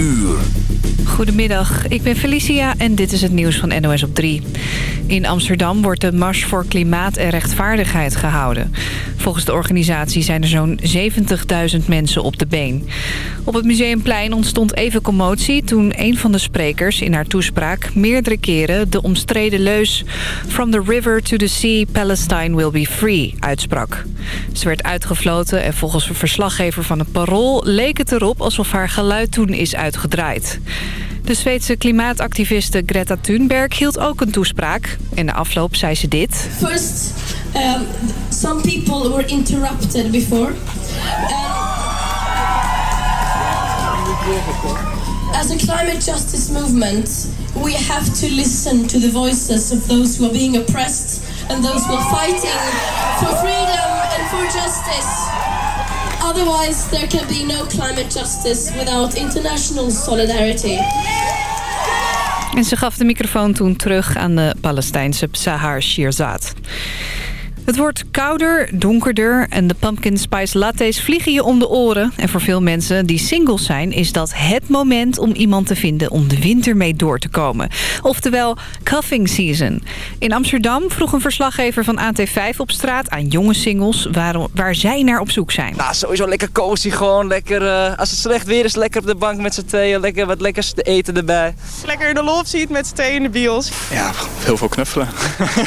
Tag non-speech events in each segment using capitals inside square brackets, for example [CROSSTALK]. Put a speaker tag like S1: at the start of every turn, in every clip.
S1: uur.
S2: Goedemiddag, ik ben Felicia en dit is het nieuws van NOS op 3. In Amsterdam wordt de Mars voor Klimaat en Rechtvaardigheid gehouden. Volgens de organisatie zijn er zo'n 70.000 mensen op de been. Op het Museumplein ontstond even commotie toen een van de sprekers in haar toespraak meerdere keren de omstreden leus From the river to the sea, Palestine will be free uitsprak. Ze werd uitgefloten en volgens een verslaggever van het Parool leek het erop alsof haar geluid toen is uitgedraaid. De Zweedse klimaatactiviste Greta Thunberg hield ook een toespraak. In de afloop zei ze dit.
S3: First, um, some people were interrupted before. Um, as a climate justice movement, we have to listen to the voices of those who are being oppressed and those who are fighting for freedom and for justice. Otherwise, there can be no climate justice without international solidarity.
S2: En ze gaf de microfoon toen terug aan de Palestijnse Sahar Shirzad. Het wordt kouder, donkerder en de pumpkin spice lattes vliegen je om de oren. En voor veel mensen die singles zijn is dat het moment om iemand te vinden om de winter mee door te komen. Oftewel cuffing season. In Amsterdam vroeg een verslaggever van AT5 op straat aan jonge singles waar, waar zij naar op zoek zijn.
S4: Nou, sowieso lekker cozy gewoon. Lekker, uh, als het slecht weer is, lekker op de bank met z'n tweeën. Lekker wat lekkers te eten erbij.
S5: Lekker de love ziet met z'n tweeën in de bios.
S6: Ja, heel veel knuffelen.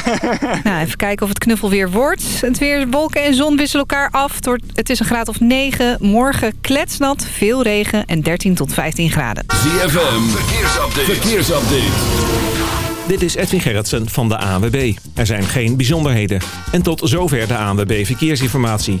S6: [LAUGHS]
S2: nou, even kijken of het knuffel weer wordt. Het weer, wolken en zon wisselen elkaar af. Het is een graad of 9. Morgen kletsnat, veel regen en 13 tot 15 graden.
S1: ZFM, verkeersupdate. verkeersupdate.
S7: Dit is Edwin Gerritsen van de ANWB. Er zijn geen bijzonderheden. En tot zover de ANWB Verkeersinformatie.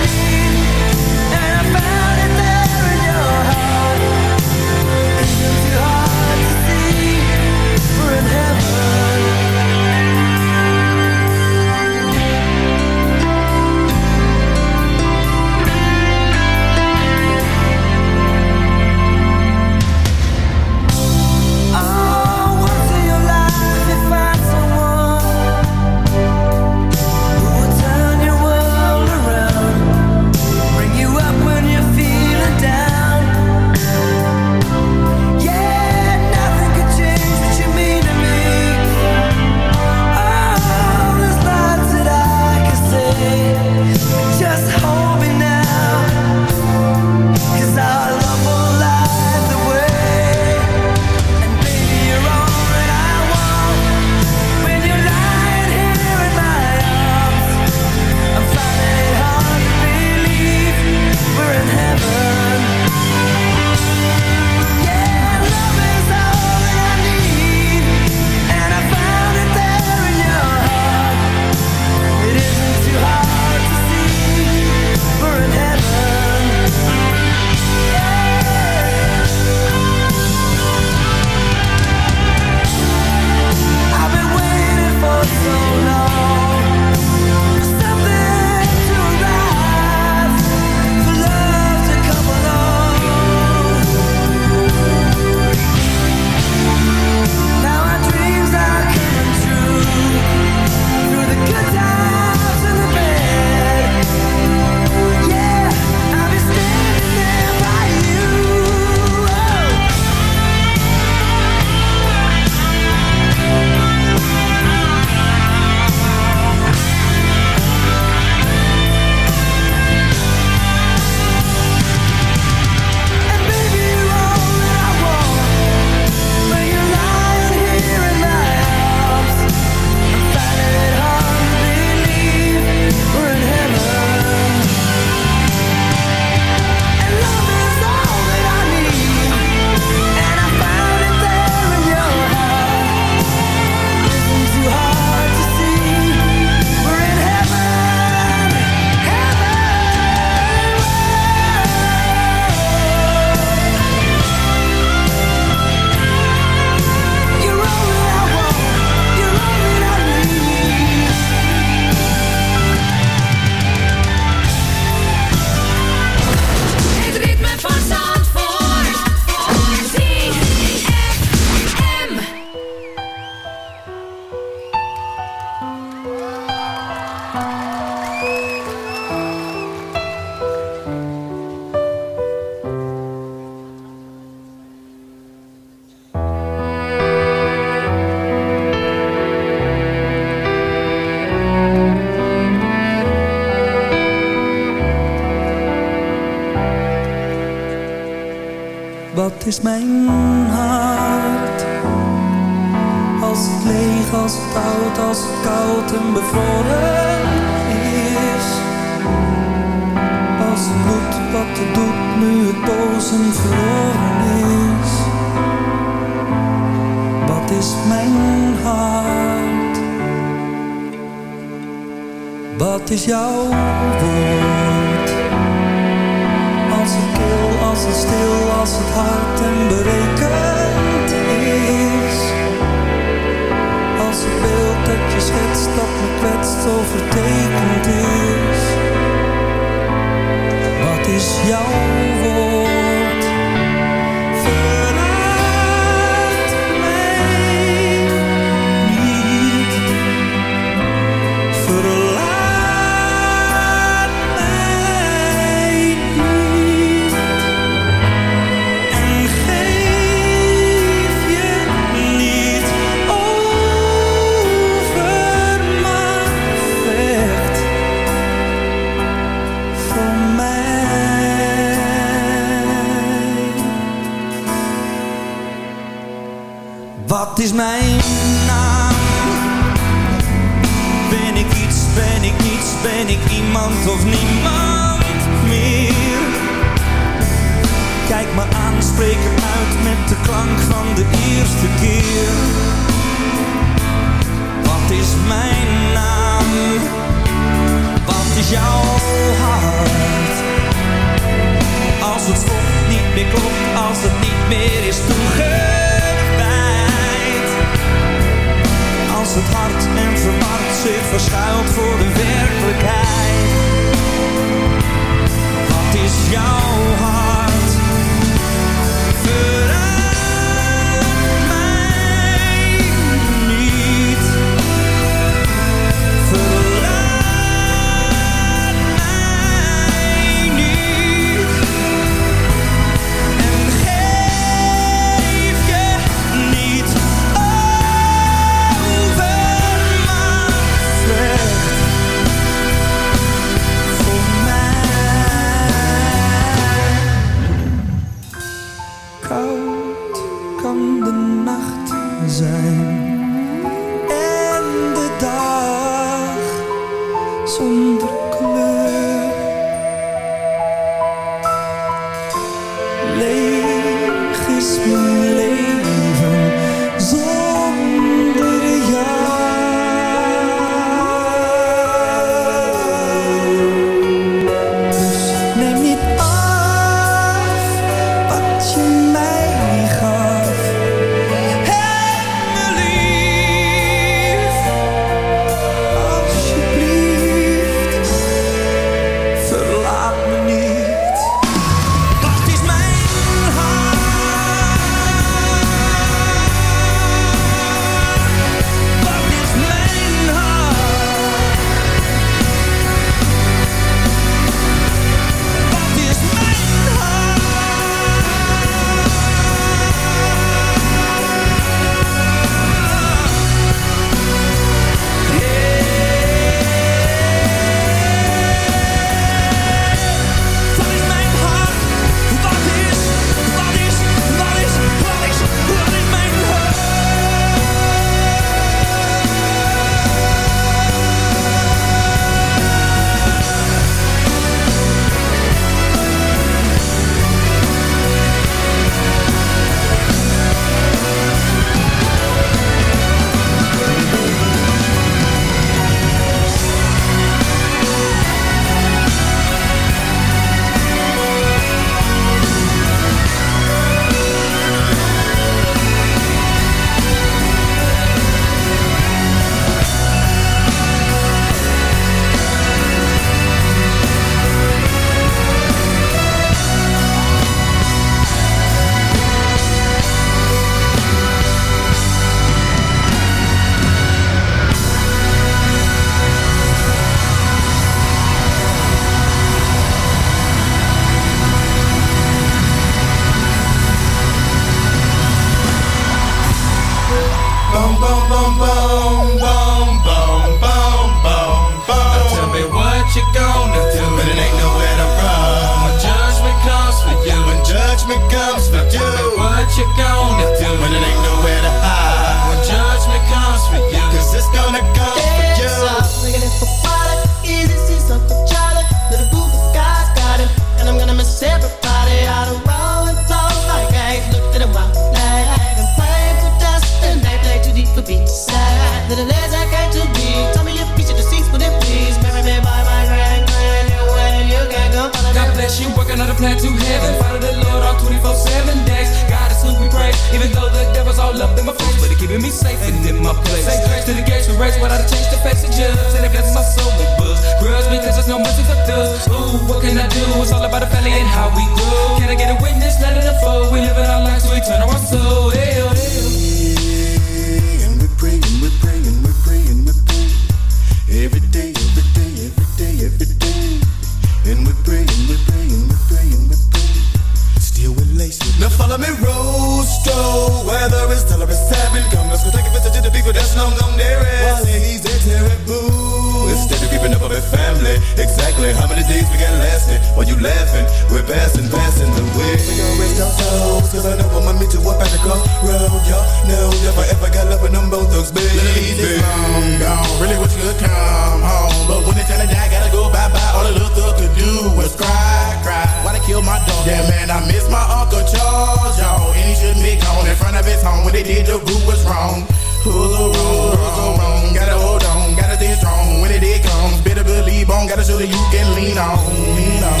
S8: did, the group was wrong. Who's so wrong, who's so wrong. Gotta hold on, gotta stay strong. When it did comes, better believe on. Gotta show that you can lean on, lean on.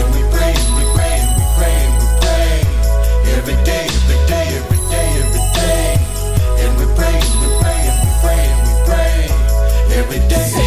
S9: And we pray, we pray, we pray, we pray. Every day, every day, every day, every day. And we pray, we pray, we pray, we pray. Every day.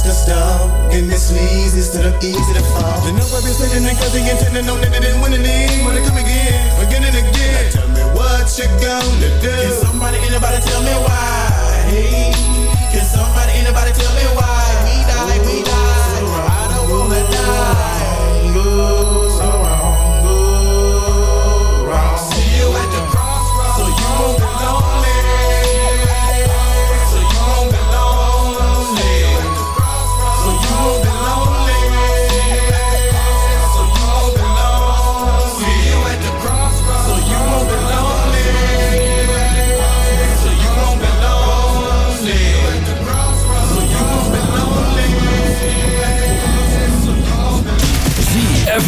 S10: Just a star And this
S9: leads instead of easy to fall. The know I've been sitting and cussing and telling on that it didn't win any. Wanna come again, again and again. Now tell me what you gonna do.
S8: Can somebody, anybody tell me why? Hey, can somebody, anybody tell me why? We die, we die. I don't wanna die.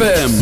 S1: ZFM.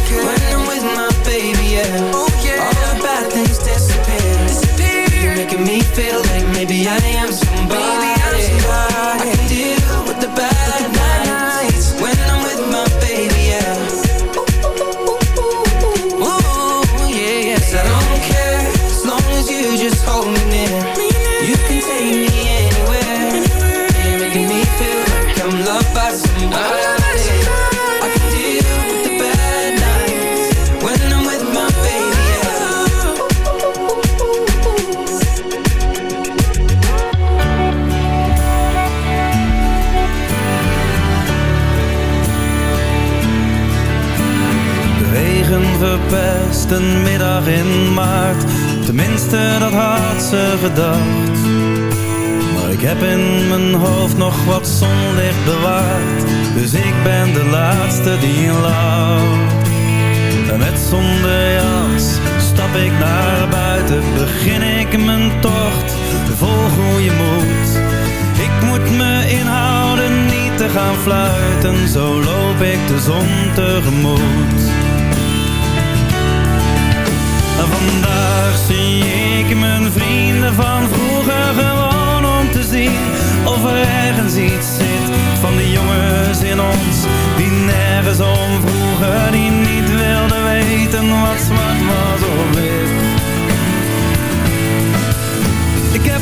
S6: fluiten Zo loop ik de zon tegemoet. Vandaag zie ik mijn vrienden van vroeger gewoon om te zien Of er ergens iets zit van de jongens in ons Die nergens om vroegen, die niet wilden weten wat zwart was of wit. Ik heb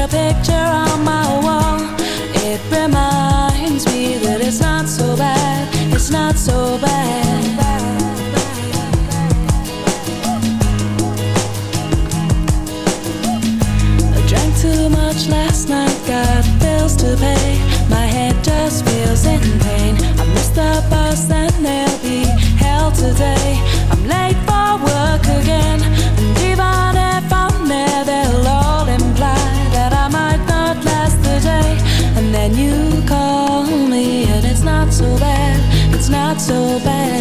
S6: your
S11: picture on my wall. It reminds me that it's not so bad, it's not so bad. I drank too much last night, got bills to pay. My head just feels in pain. I missed the bus and there'll be hell today. not so bad.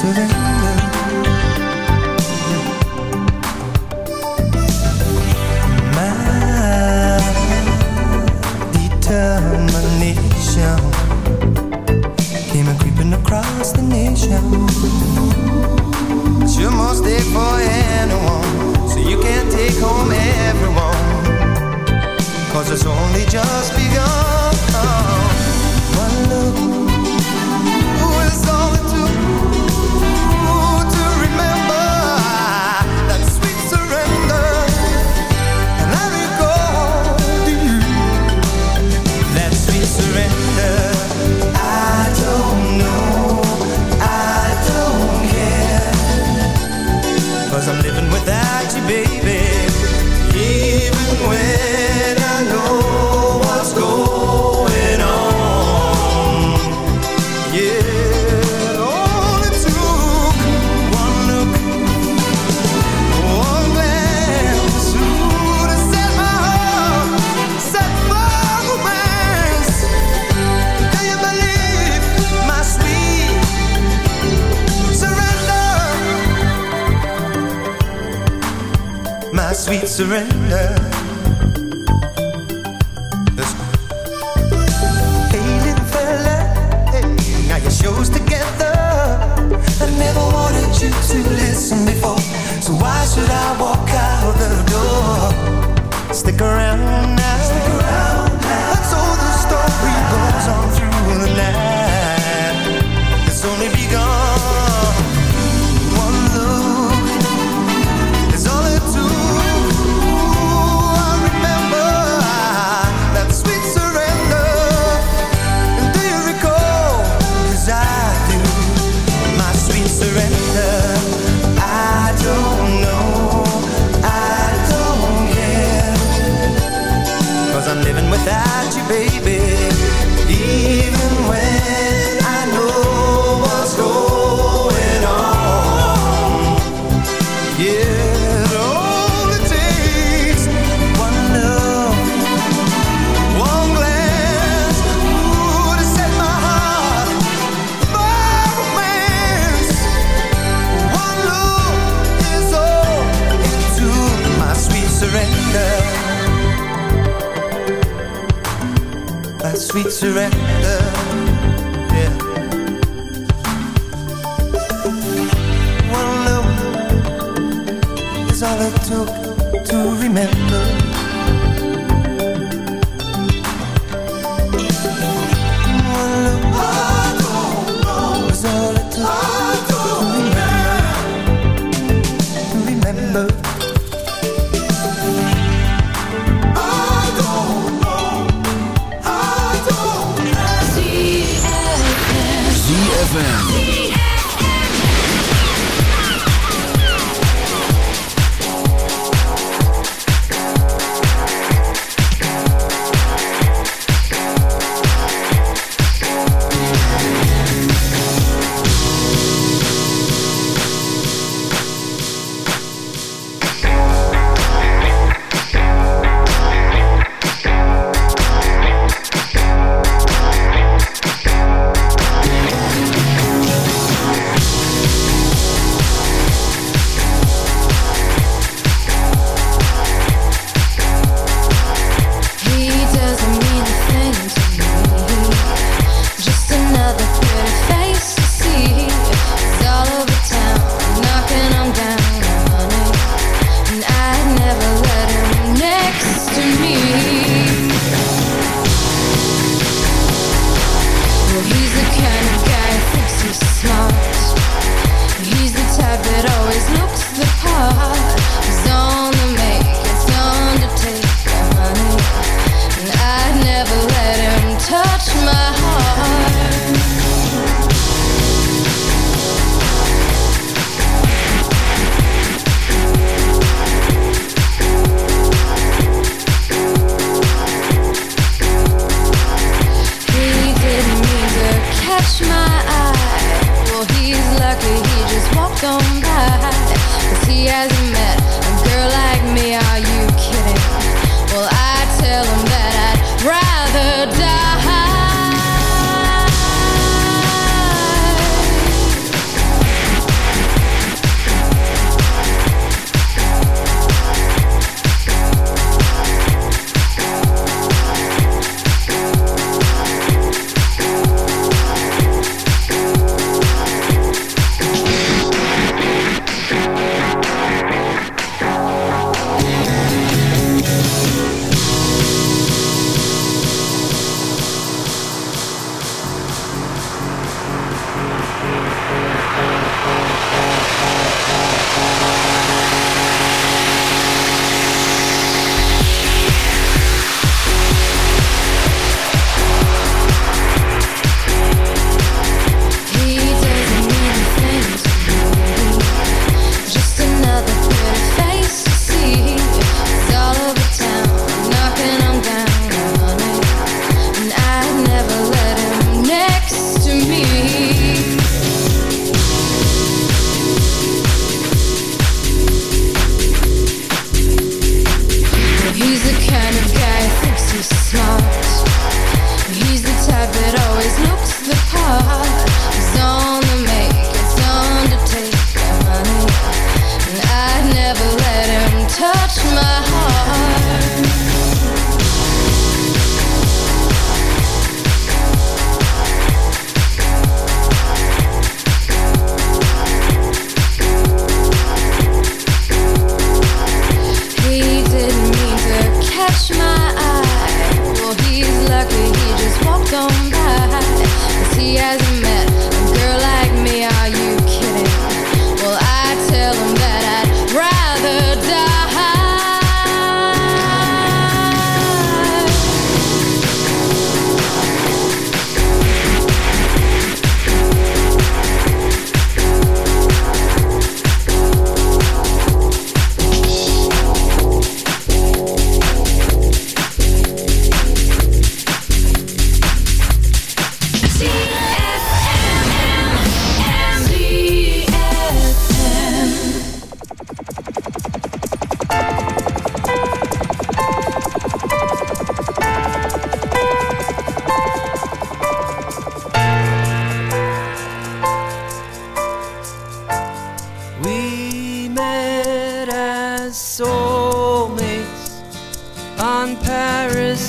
S11: So
S12: that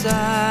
S13: side.